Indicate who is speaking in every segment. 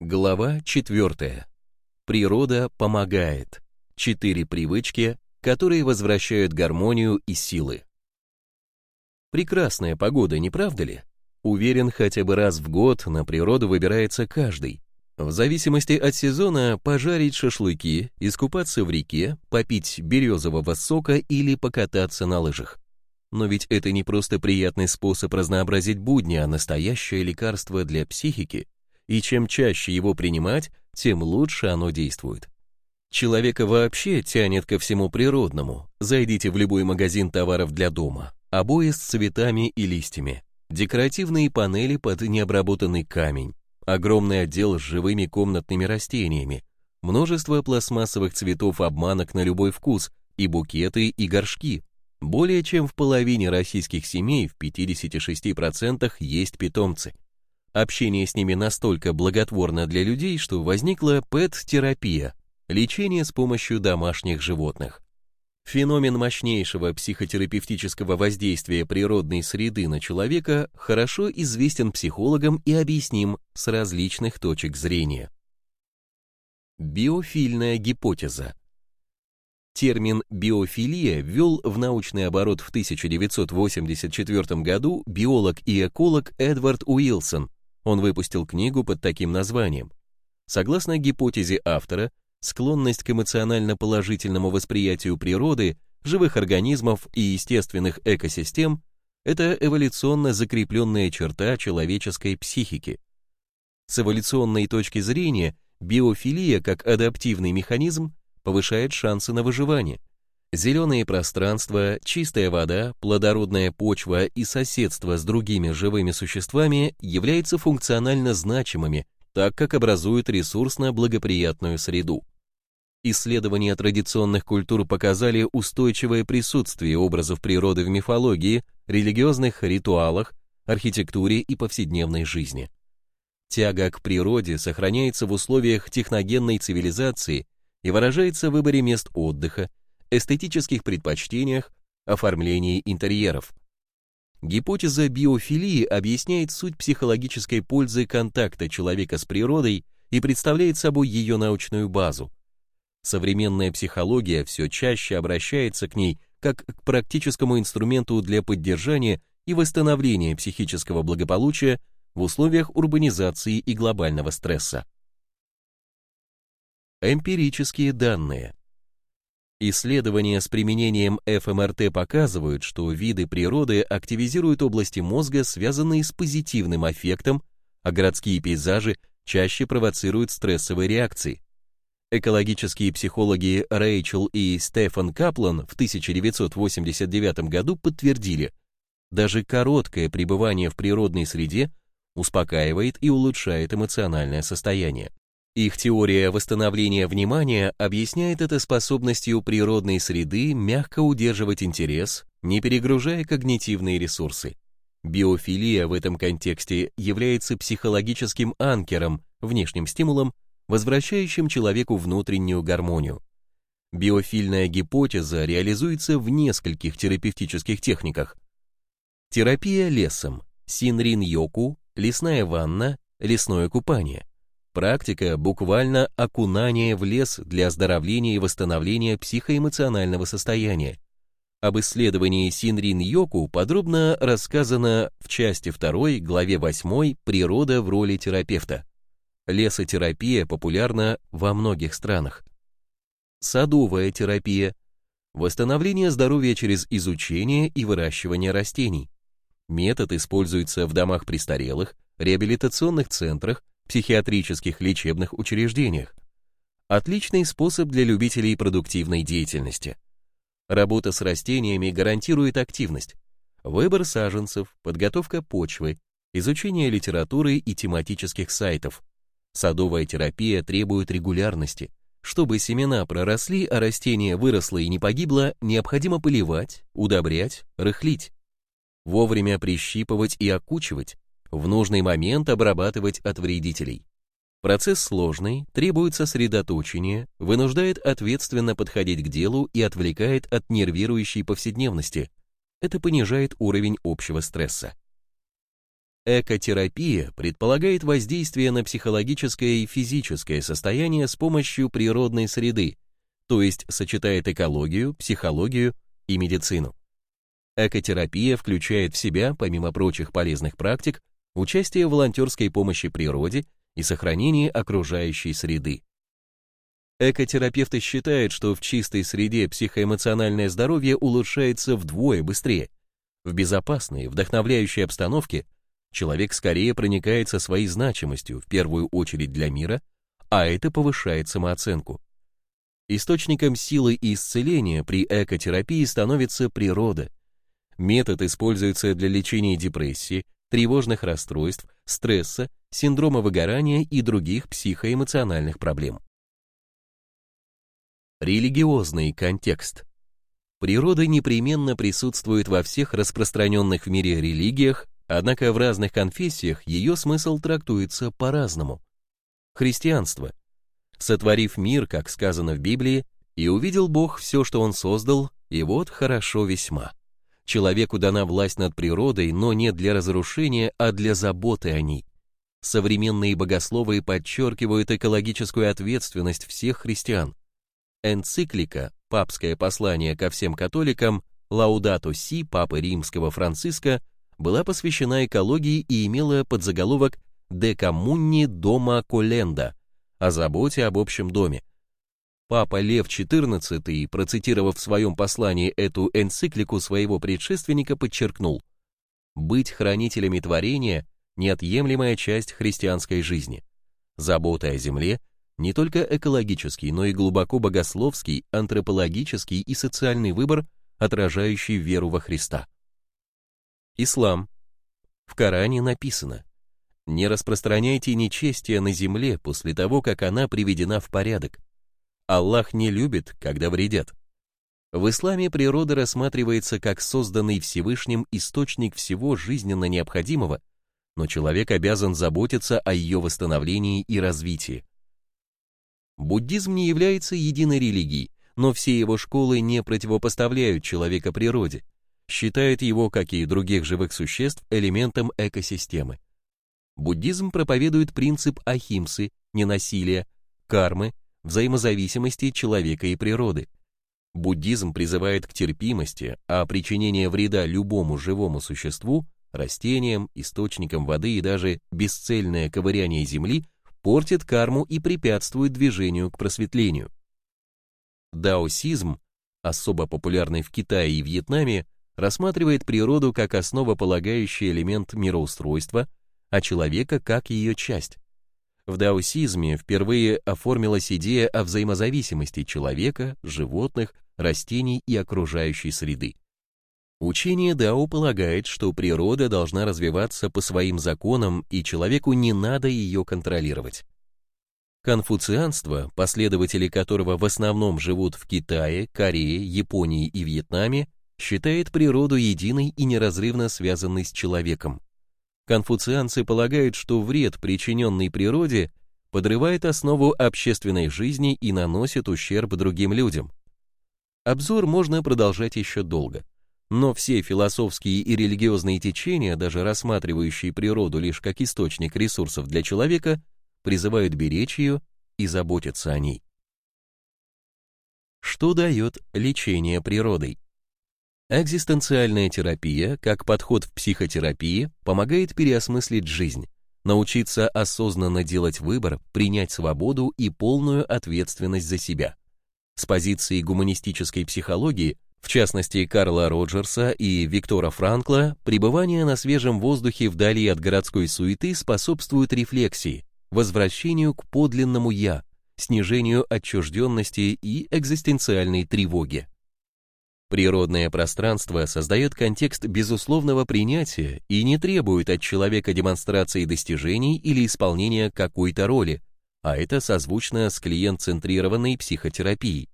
Speaker 1: Глава 4. Природа помогает. Четыре привычки, которые возвращают гармонию и силы. Прекрасная погода, не правда ли? Уверен, хотя бы раз в год на природу выбирается каждый. В зависимости от сезона пожарить шашлыки, искупаться в реке, попить березового сока или покататься на лыжах. Но ведь это не просто приятный способ разнообразить будни, а настоящее лекарство для психики, и чем чаще его принимать, тем лучше оно действует. Человека вообще тянет ко всему природному. Зайдите в любой магазин товаров для дома. Обои с цветами и листьями, декоративные панели под необработанный камень, огромный отдел с живыми комнатными растениями, множество пластмассовых цветов обманок на любой вкус и букеты и горшки. Более чем в половине российских семей в 56% есть питомцы. Общение с ними настолько благотворно для людей, что возникла пэт-терапия – лечение с помощью домашних животных. Феномен мощнейшего психотерапевтического воздействия природной среды на человека хорошо известен психологам и объясним с различных точек зрения. Биофильная гипотеза. Термин биофилия ввел в научный оборот в 1984 году биолог и эколог Эдвард Уилсон. Он выпустил книгу под таким названием. Согласно гипотезе автора, склонность к эмоционально положительному восприятию природы, живых организмов и естественных экосистем – это эволюционно закрепленная черта человеческой психики. С эволюционной точки зрения, биофилия как адаптивный механизм повышает шансы на выживание. Зеленые пространства, чистая вода, плодородная почва и соседство с другими живыми существами являются функционально значимыми, так как образуют ресурсно-благоприятную среду. Исследования традиционных культур показали устойчивое присутствие образов природы в мифологии, религиозных ритуалах, архитектуре и повседневной жизни. Тяга к природе сохраняется в условиях техногенной цивилизации и выражается в выборе мест отдыха, эстетических предпочтениях, оформлении интерьеров. Гипотеза биофилии объясняет суть психологической пользы контакта человека с природой и представляет собой ее научную базу. Современная психология все чаще обращается к ней как к практическому инструменту для поддержания и восстановления психического благополучия в условиях урбанизации и глобального стресса. Эмпирические данные. Исследования с применением ФМРТ показывают, что виды природы активизируют области мозга, связанные с позитивным аффектом, а городские пейзажи чаще провоцируют стрессовые реакции. Экологические психологи Рэйчел и Стефан Каплан в 1989 году подтвердили, даже короткое пребывание в природной среде успокаивает и улучшает эмоциональное состояние. Их теория восстановления внимания объясняет это способностью природной среды мягко удерживать интерес, не перегружая когнитивные ресурсы. Биофилия в этом контексте является психологическим анкером, внешним стимулом, возвращающим человеку внутреннюю гармонию. Биофильная гипотеза реализуется в нескольких терапевтических техниках. Терапия лесом, синрин-йоку, лесная ванна, лесное купание. Практика буквально окунание в лес для оздоровления и восстановления психоэмоционального состояния. Об исследовании синрин-йоку подробно рассказано в части 2, главе 8 «Природа в роли терапевта». Лесотерапия популярна во многих странах. Садовая терапия. Восстановление здоровья через изучение и выращивание растений. Метод используется в домах престарелых, реабилитационных центрах, психиатрических лечебных учреждениях. Отличный способ для любителей продуктивной деятельности. Работа с растениями гарантирует активность. Выбор саженцев, подготовка почвы, изучение литературы и тематических сайтов, Садовая терапия требует регулярности. Чтобы семена проросли, а растение выросло и не погибло, необходимо поливать, удобрять, рыхлить. Вовремя прищипывать и окучивать, в нужный момент обрабатывать от вредителей. Процесс сложный, требует сосредоточения, вынуждает ответственно подходить к делу и отвлекает от нервирующей повседневности. Это понижает уровень общего стресса. Экотерапия предполагает воздействие на психологическое и физическое состояние с помощью природной среды, то есть сочетает экологию, психологию и медицину. Экотерапия включает в себя, помимо прочих полезных практик, участие в волонтерской помощи природе и сохранении окружающей среды. Экотерапевты считают, что в чистой среде психоэмоциональное здоровье улучшается вдвое быстрее. В безопасной, вдохновляющей обстановке человек скорее проникается своей значимостью, в первую очередь для мира, а это повышает самооценку. Источником силы и исцеления при экотерапии становится природа. Метод используется для лечения депрессии, тревожных расстройств, стресса, синдрома выгорания и других психоэмоциональных проблем. Религиозный контекст. Природа непременно присутствует во всех распространенных в мире религиях, однако в разных конфессиях ее смысл трактуется по-разному. Христианство. Сотворив мир, как сказано в Библии, и увидел Бог все, что Он создал, и вот хорошо весьма. Человеку дана власть над природой, но не для разрушения, а для заботы о ней. Современные богословы подчеркивают экологическую ответственность всех христиан. Энциклика «Папское послание ко всем католикам» Лаудато Си Папы Римского Франциска была посвящена экологии и имела подзаголовок «De Comuni Дома Коленда» о заботе об общем доме. Папа Лев XIV, процитировав в своем послании эту энциклику своего предшественника, подчеркнул «Быть хранителями творения – неотъемлемая часть христианской жизни. Забота о земле – не только экологический, но и глубоко богословский, антропологический и социальный выбор, отражающий веру во Христа. Ислам. В Коране написано «Не распространяйте нечестие на земле после того, как она приведена в порядок. Аллах не любит, когда вредят». В исламе природа рассматривается как созданный Всевышним источник всего жизненно необходимого, но человек обязан заботиться о ее восстановлении и развитии. Буддизм не является единой религией, но все его школы не противопоставляют человека природе, считают его, как и других живых существ, элементом экосистемы. Буддизм проповедует принцип ахимсы, ненасилия, кармы, взаимозависимости человека и природы. Буддизм призывает к терпимости, а причинение вреда любому живому существу, растениям, источникам воды и даже бесцельное ковыряние земли – портит карму и препятствует движению к просветлению. Даосизм, особо популярный в Китае и Вьетнаме, рассматривает природу как основополагающий элемент мироустройства, а человека как ее часть. В даосизме впервые оформилась идея о взаимозависимости человека, животных, растений и окружающей среды. Учение Дао полагает, что природа должна развиваться по своим законам, и человеку не надо ее контролировать. Конфуцианство, последователи которого в основном живут в Китае, Корее, Японии и Вьетнаме, считает природу единой и неразрывно связанной с человеком. Конфуцианцы полагают, что вред, причиненный природе, подрывает основу общественной жизни и наносит ущерб другим людям. Обзор можно продолжать еще долго. Но все философские и религиозные течения, даже рассматривающие природу лишь как источник ресурсов для человека, призывают беречь ее и заботиться о ней. Что дает лечение природой? Экзистенциальная терапия, как подход в психотерапии, помогает переосмыслить жизнь, научиться осознанно делать выбор, принять свободу и полную ответственность за себя. С позиции гуманистической психологии в частности Карла Роджерса и Виктора Франкла, пребывание на свежем воздухе вдали от городской суеты способствует рефлексии, возвращению к подлинному «я», снижению отчужденности и экзистенциальной тревоги. Природное пространство создает контекст безусловного принятия и не требует от человека демонстрации достижений или исполнения какой-то роли, а это созвучно с клиент-центрированной психотерапией.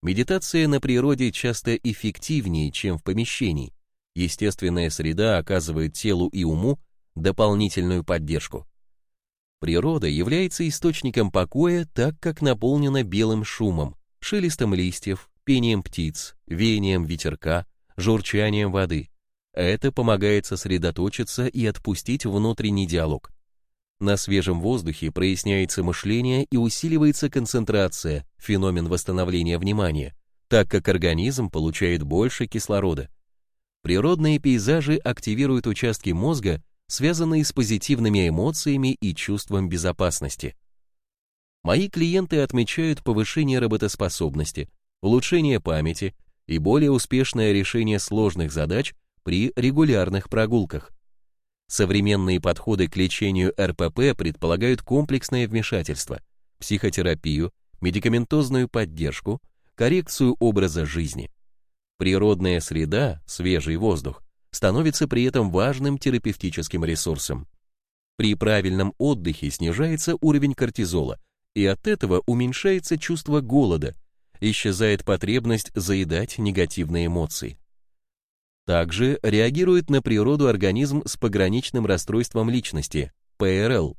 Speaker 1: Медитация на природе часто эффективнее, чем в помещении. Естественная среда оказывает телу и уму дополнительную поддержку. Природа является источником покоя, так как наполнена белым шумом, шелестом листьев, пением птиц, веянием ветерка, журчанием воды. Это помогает сосредоточиться и отпустить внутренний диалог. На свежем воздухе проясняется мышление и усиливается концентрация, феномен восстановления внимания, так как организм получает больше кислорода. Природные пейзажи активируют участки мозга, связанные с позитивными эмоциями и чувством безопасности. Мои клиенты отмечают повышение работоспособности, улучшение памяти и более успешное решение сложных задач при регулярных прогулках. Современные подходы к лечению РПП предполагают комплексное вмешательство, психотерапию, медикаментозную поддержку, коррекцию образа жизни. Природная среда, свежий воздух, становится при этом важным терапевтическим ресурсом. При правильном отдыхе снижается уровень кортизола, и от этого уменьшается чувство голода, исчезает потребность заедать негативные эмоции. Также реагирует на природу организм с пограничным расстройством личности, ПРЛ.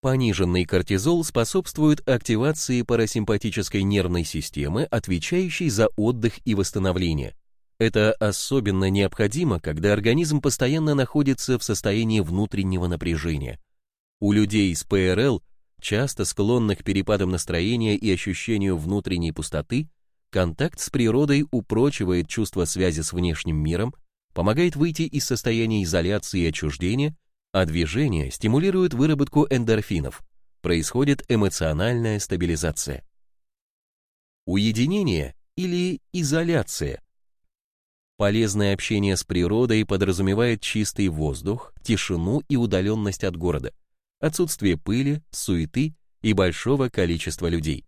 Speaker 1: Пониженный кортизол способствует активации парасимпатической нервной системы, отвечающей за отдых и восстановление. Это особенно необходимо, когда организм постоянно находится в состоянии внутреннего напряжения. У людей с ПРЛ, часто склонных к перепадам настроения и ощущению внутренней пустоты, контакт с природой упрочивает чувство связи с внешним миром, помогает выйти из состояния изоляции и отчуждения, а движение стимулирует выработку эндорфинов, происходит эмоциональная стабилизация. Уединение или изоляция. Полезное общение с природой подразумевает чистый воздух, тишину и удаленность от города, отсутствие пыли, суеты и большого количества людей.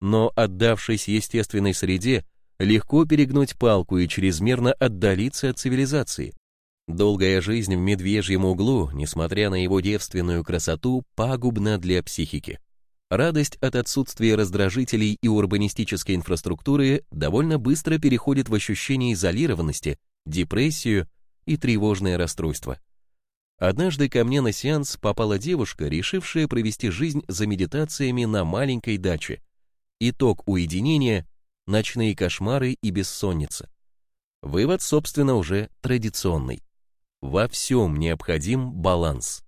Speaker 1: Но отдавшись естественной среде, легко перегнуть палку и чрезмерно отдалиться от цивилизации. Долгая жизнь в медвежьем углу, несмотря на его девственную красоту, пагубна для психики. Радость от отсутствия раздражителей и урбанистической инфраструктуры довольно быстро переходит в ощущение изолированности, депрессию и тревожное расстройство. Однажды ко мне на сеанс попала девушка, решившая провести жизнь за медитациями на маленькой даче. Итог уединения ночные кошмары и бессонница. Вывод, собственно, уже традиционный. Во всем необходим баланс.